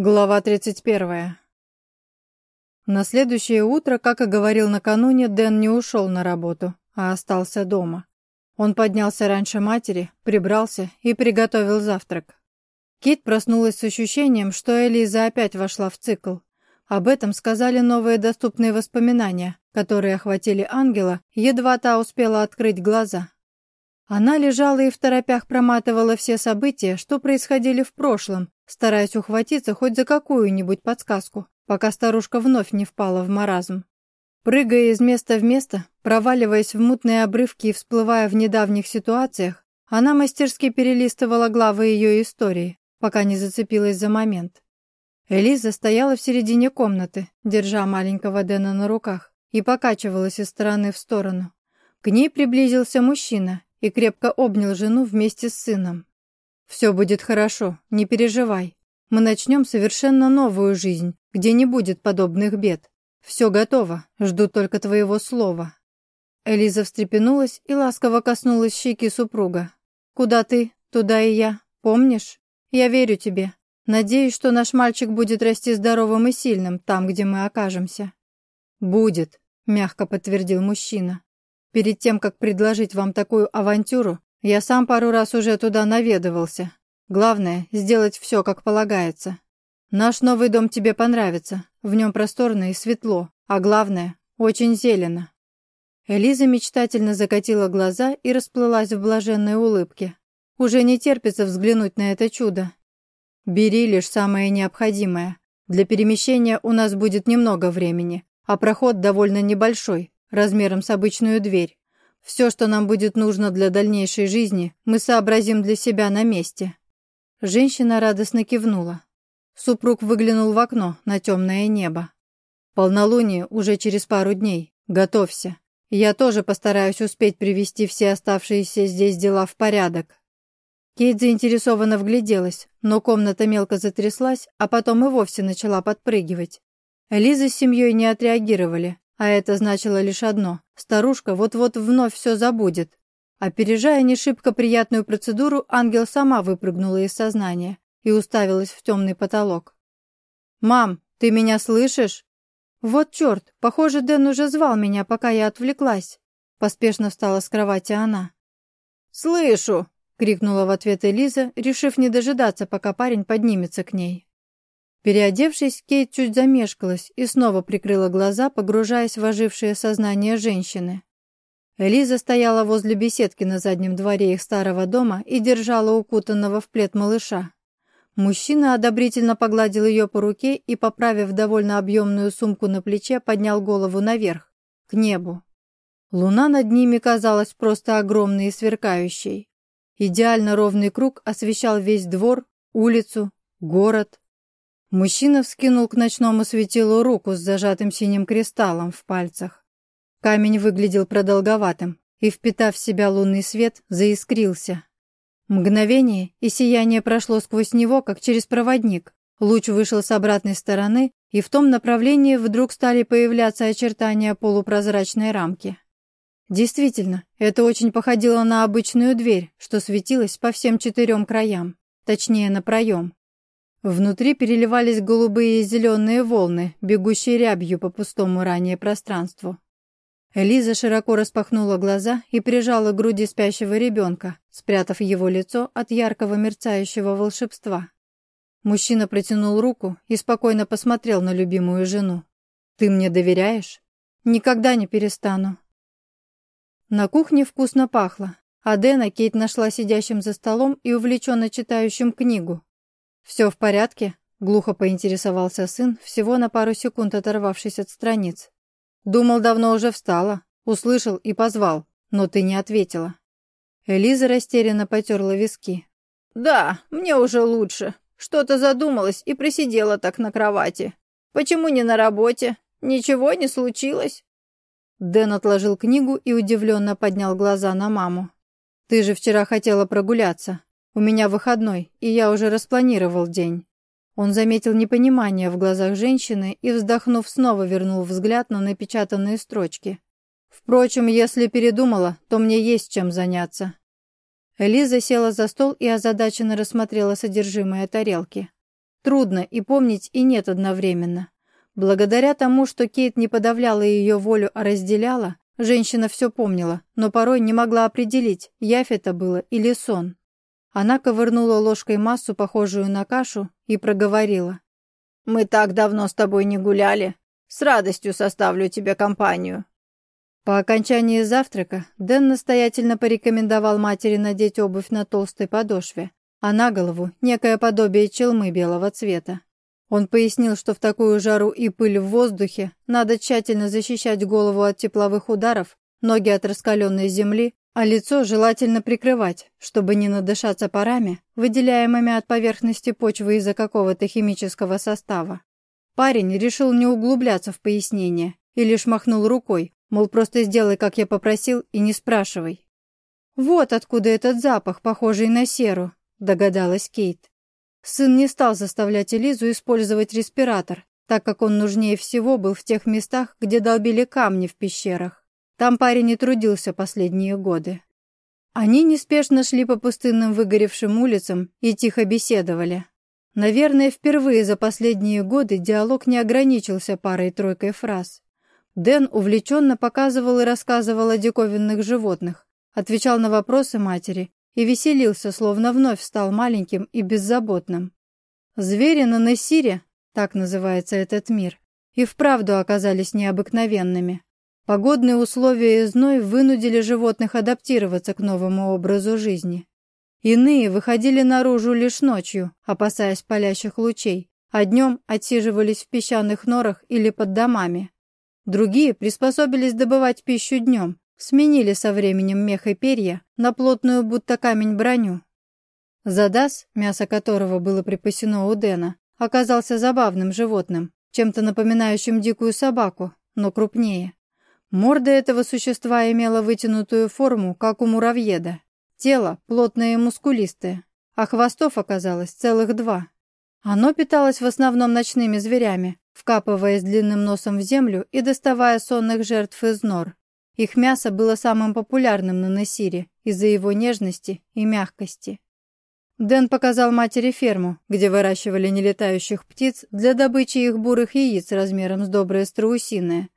Глава 31. На следующее утро, как и говорил накануне, Дэн не ушел на работу, а остался дома. Он поднялся раньше матери, прибрался и приготовил завтрак. Кит проснулась с ощущением, что Элиза опять вошла в цикл. Об этом сказали новые доступные воспоминания, которые охватили ангела, едва та успела открыть глаза. Она лежала и в торопях проматывала все события, что происходили в прошлом, стараясь ухватиться хоть за какую-нибудь подсказку, пока старушка вновь не впала в маразм. Прыгая из места в место, проваливаясь в мутные обрывки и всплывая в недавних ситуациях, она мастерски перелистывала главы ее истории, пока не зацепилась за момент. Элиза стояла в середине комнаты, держа маленького Дэна на руках, и покачивалась из стороны в сторону. К ней приблизился мужчина и крепко обнял жену вместе с сыном. «Все будет хорошо, не переживай. Мы начнем совершенно новую жизнь, где не будет подобных бед. Все готово, жду только твоего слова». Элиза встрепенулась и ласково коснулась щеки супруга. «Куда ты, туда и я. Помнишь? Я верю тебе. Надеюсь, что наш мальчик будет расти здоровым и сильным там, где мы окажемся». «Будет», — мягко подтвердил мужчина. «Перед тем, как предложить вам такую авантюру, я сам пару раз уже туда наведывался. Главное — сделать все, как полагается. Наш новый дом тебе понравится. В нем просторно и светло, а главное — очень зелено». Элиза мечтательно закатила глаза и расплылась в блаженной улыбке. Уже не терпится взглянуть на это чудо. «Бери лишь самое необходимое. Для перемещения у нас будет немного времени, а проход довольно небольшой, размером с обычную дверь. Все, что нам будет нужно для дальнейшей жизни, мы сообразим для себя на месте». Женщина радостно кивнула. Супруг выглянул в окно на темное небо. «Полнолуние уже через пару дней. Готовься. Я тоже постараюсь успеть привести все оставшиеся здесь дела в порядок». Кейт заинтересованно вгляделась, но комната мелко затряслась, а потом и вовсе начала подпрыгивать. Лиза с семьей не отреагировали, а это значило лишь одно – старушка вот-вот вновь все забудет. Опережая не шибко приятную процедуру, ангел сама выпрыгнула из сознания и уставилась в темный потолок. «Мам, ты меня слышишь?» «Вот черт, похоже, Дэн уже звал меня, пока я отвлеклась». Поспешно встала с кровати она. «Слышу!» — крикнула в ответ Элиза, решив не дожидаться, пока парень поднимется к ней. Переодевшись, Кейт чуть замешкалась и снова прикрыла глаза, погружаясь в ожившее сознание женщины. Элиза стояла возле беседки на заднем дворе их старого дома и держала укутанного в плед малыша. Мужчина одобрительно погладил ее по руке и, поправив довольно объемную сумку на плече, поднял голову наверх, к небу. Луна над ними казалась просто огромной и сверкающей. Идеально ровный круг освещал весь двор, улицу, город, Мужчина вскинул к ночному светилу руку с зажатым синим кристаллом в пальцах. Камень выглядел продолговатым и, впитав в себя лунный свет, заискрился. Мгновение, и сияние прошло сквозь него, как через проводник. Луч вышел с обратной стороны, и в том направлении вдруг стали появляться очертания полупрозрачной рамки. Действительно, это очень походило на обычную дверь, что светилась по всем четырем краям, точнее на проем. Внутри переливались голубые и зеленые волны, бегущие рябью по пустому ранее пространству. Элиза широко распахнула глаза и прижала к груди спящего ребенка, спрятав его лицо от яркого мерцающего волшебства. Мужчина протянул руку и спокойно посмотрел на любимую жену. «Ты мне доверяешь?» «Никогда не перестану». На кухне вкусно пахло, а Дэна Кейт нашла сидящим за столом и увлеченно читающим книгу, «Все в порядке?» — глухо поинтересовался сын, всего на пару секунд оторвавшись от страниц. «Думал, давно уже встала. Услышал и позвал, но ты не ответила». Элиза растерянно потерла виски. «Да, мне уже лучше. Что-то задумалась и присидела так на кровати. Почему не на работе? Ничего не случилось?» Дэн отложил книгу и удивленно поднял глаза на маму. «Ты же вчера хотела прогуляться. У меня выходной, и я уже распланировал день». Он заметил непонимание в глазах женщины и, вздохнув, снова вернул взгляд на напечатанные строчки. «Впрочем, если передумала, то мне есть чем заняться». Элиза села за стол и озадаченно рассмотрела содержимое тарелки. Трудно и помнить, и нет одновременно. Благодаря тому, что Кейт не подавляла ее волю, а разделяла, женщина все помнила, но порой не могла определить, явь это было или сон. Она ковырнула ложкой массу, похожую на кашу, и проговорила. «Мы так давно с тобой не гуляли. С радостью составлю тебе компанию». По окончании завтрака Дэн настоятельно порекомендовал матери надеть обувь на толстой подошве, а на голову некое подобие челмы белого цвета. Он пояснил, что в такую жару и пыль в воздухе надо тщательно защищать голову от тепловых ударов, ноги от раскаленной земли, а лицо желательно прикрывать, чтобы не надышаться парами, выделяемыми от поверхности почвы из-за какого-то химического состава. Парень решил не углубляться в пояснение и лишь махнул рукой, мол, просто сделай, как я попросил, и не спрашивай. «Вот откуда этот запах, похожий на серу», — догадалась Кейт. Сын не стал заставлять Элизу использовать респиратор, так как он нужнее всего был в тех местах, где долбили камни в пещерах. Там парень не трудился последние годы. Они неспешно шли по пустынным выгоревшим улицам и тихо беседовали. Наверное, впервые за последние годы диалог не ограничился парой-тройкой фраз. Дэн увлеченно показывал и рассказывал о диковинных животных, отвечал на вопросы матери и веселился, словно вновь стал маленьким и беззаботным. Звери на Нессире, так называется этот мир, и вправду оказались необыкновенными. Погодные условия и зной вынудили животных адаптироваться к новому образу жизни. Иные выходили наружу лишь ночью, опасаясь палящих лучей, а днем отсиживались в песчаных норах или под домами. Другие приспособились добывать пищу днем, Сменили со временем мех и перья на плотную будто камень броню. Задас, мясо которого было припасено у Дэна, оказался забавным животным, чем-то напоминающим дикую собаку, но крупнее. Морда этого существа имела вытянутую форму, как у муравьеда. Тело плотное и мускулистое, а хвостов оказалось целых два. Оно питалось в основном ночными зверями, вкапываясь длинным носом в землю и доставая сонных жертв из нор. Их мясо было самым популярным на Насире из-за его нежности и мягкости. Дэн показал матери ферму, где выращивали нелетающих птиц для добычи их бурых яиц размером с доброе страусиное.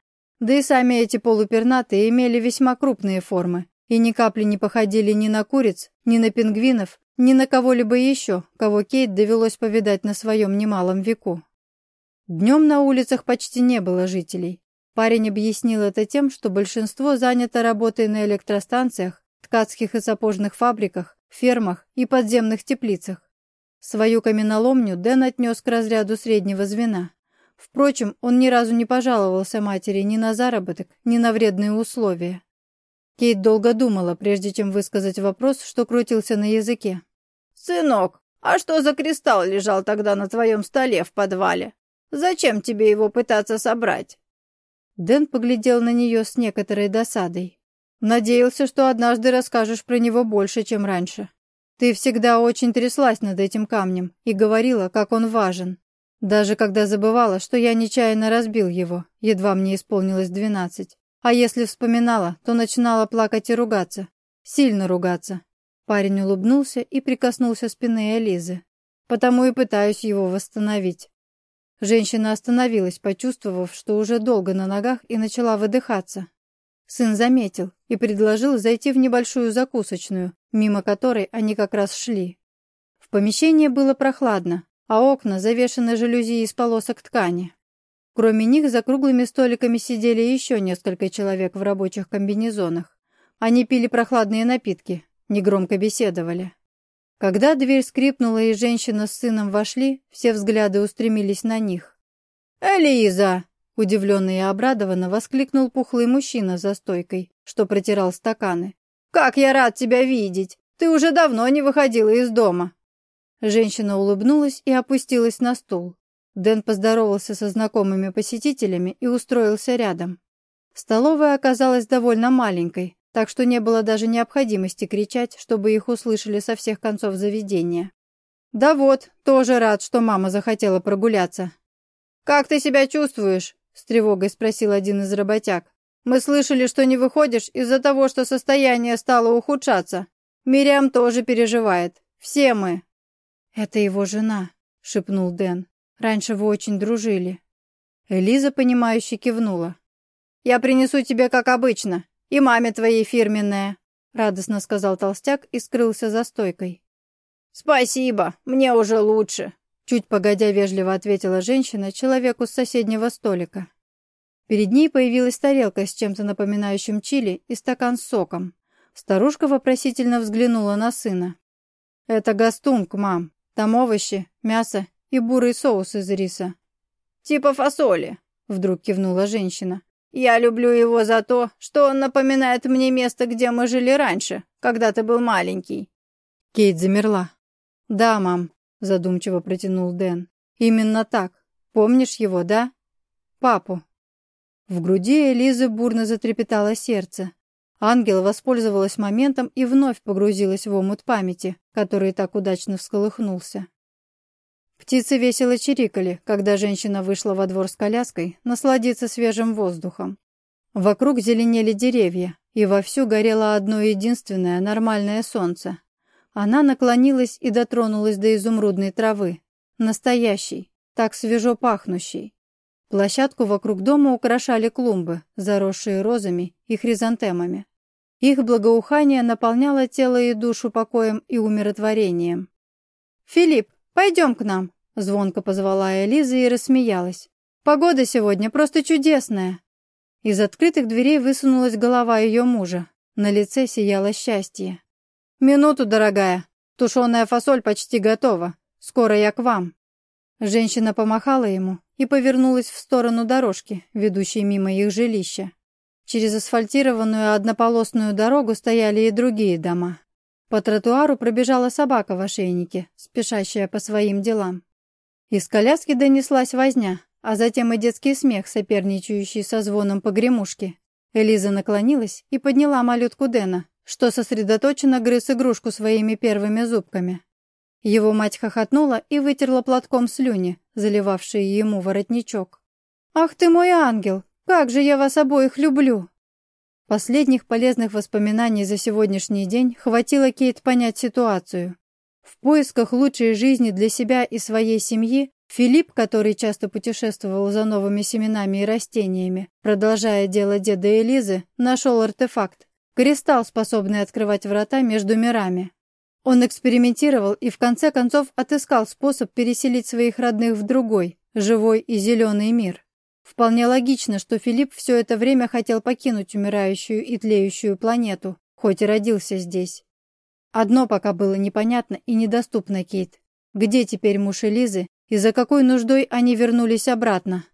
Да и сами эти полупернатые имели весьма крупные формы и ни капли не походили ни на куриц, ни на пингвинов, ни на кого-либо еще, кого Кейт довелось повидать на своем немалом веку. Днем на улицах почти не было жителей, Парень объяснил это тем, что большинство занято работой на электростанциях, ткацких и сапожных фабриках, фермах и подземных теплицах. Свою каменоломню Дэн отнес к разряду среднего звена. Впрочем, он ни разу не пожаловался матери ни на заработок, ни на вредные условия. Кейт долго думала, прежде чем высказать вопрос, что крутился на языке. «Сынок, а что за кристалл лежал тогда на твоем столе в подвале? Зачем тебе его пытаться собрать?» Дэн поглядел на нее с некоторой досадой. «Надеялся, что однажды расскажешь про него больше, чем раньше. Ты всегда очень тряслась над этим камнем и говорила, как он важен. Даже когда забывала, что я нечаянно разбил его, едва мне исполнилось двенадцать. А если вспоминала, то начинала плакать и ругаться. Сильно ругаться». Парень улыбнулся и прикоснулся спины Элизы. «Потому и пытаюсь его восстановить. Женщина остановилась, почувствовав, что уже долго на ногах, и начала выдыхаться. Сын заметил и предложил зайти в небольшую закусочную, мимо которой они как раз шли. В помещении было прохладно, а окна завешаны жалюзи из полосок ткани. Кроме них за круглыми столиками сидели еще несколько человек в рабочих комбинезонах. Они пили прохладные напитки, негромко беседовали. Когда дверь скрипнула и женщина с сыном вошли, все взгляды устремились на них. «Элиза!» — удивленно и обрадованно воскликнул пухлый мужчина за стойкой, что протирал стаканы. «Как я рад тебя видеть! Ты уже давно не выходила из дома!» Женщина улыбнулась и опустилась на стул. Дэн поздоровался со знакомыми посетителями и устроился рядом. Столовая оказалась довольно маленькой, так что не было даже необходимости кричать, чтобы их услышали со всех концов заведения. «Да вот, тоже рад, что мама захотела прогуляться». «Как ты себя чувствуешь?» — с тревогой спросил один из работяг. «Мы слышали, что не выходишь из-за того, что состояние стало ухудшаться. Мириам тоже переживает. Все мы». «Это его жена», — шепнул Дэн. «Раньше вы очень дружили». Элиза, понимающе кивнула. «Я принесу тебе, как обычно, и маме твоей фирменная», — радостно сказал толстяк и скрылся за стойкой. «Спасибо, мне уже лучше», — чуть погодя вежливо ответила женщина человеку с соседнего столика. Перед ней появилась тарелка с чем-то напоминающим чили и стакан с соком. Старушка вопросительно взглянула на сына. «Это гастунг, мам. Там овощи, мясо и бурый соус из риса». «Типа фасоли», — вдруг кивнула женщина. «Я люблю его за то, что он напоминает мне место, где мы жили раньше, когда ты был маленький». Кейт замерла. «Да, мам», — задумчиво протянул Дэн. «Именно так. Помнишь его, да? Папу». В груди Элизы бурно затрепетало сердце. Ангел воспользовалась моментом и вновь погрузилась в омут памяти, который так удачно всколыхнулся. Птицы весело чирикали, когда женщина вышла во двор с коляской насладиться свежим воздухом. Вокруг зеленели деревья, и вовсю горело одно единственное нормальное солнце. Она наклонилась и дотронулась до изумрудной травы. Настоящей, так свежо пахнущей. Площадку вокруг дома украшали клумбы, заросшие розами и хризантемами. Их благоухание наполняло тело и душу покоем и умиротворением. «Филипп, «Пойдем к нам», — звонко позвала Элиза и рассмеялась. «Погода сегодня просто чудесная». Из открытых дверей высунулась голова ее мужа. На лице сияло счастье. «Минуту, дорогая. Тушеная фасоль почти готова. Скоро я к вам». Женщина помахала ему и повернулась в сторону дорожки, ведущей мимо их жилища. Через асфальтированную однополосную дорогу стояли и другие дома. По тротуару пробежала собака в ошейнике, спешащая по своим делам. Из коляски донеслась возня, а затем и детский смех, соперничающий со звоном погремушки. Элиза наклонилась и подняла малютку Дэна, что сосредоточенно грыз игрушку своими первыми зубками. Его мать хохотнула и вытерла платком слюни, заливавшие ему воротничок. «Ах ты мой ангел! Как же я вас обоих люблю!» Последних полезных воспоминаний за сегодняшний день хватило Кейт понять ситуацию. В поисках лучшей жизни для себя и своей семьи Филипп, который часто путешествовал за новыми семенами и растениями, продолжая дело деда Элизы, нашел артефакт – кристалл, способный открывать врата между мирами. Он экспериментировал и в конце концов отыскал способ переселить своих родных в другой, живой и зеленый мир. Вполне логично, что Филипп все это время хотел покинуть умирающую и тлеющую планету, хоть и родился здесь. Одно пока было непонятно и недоступно Кейт. Где теперь муж Элизы и за какой нуждой они вернулись обратно?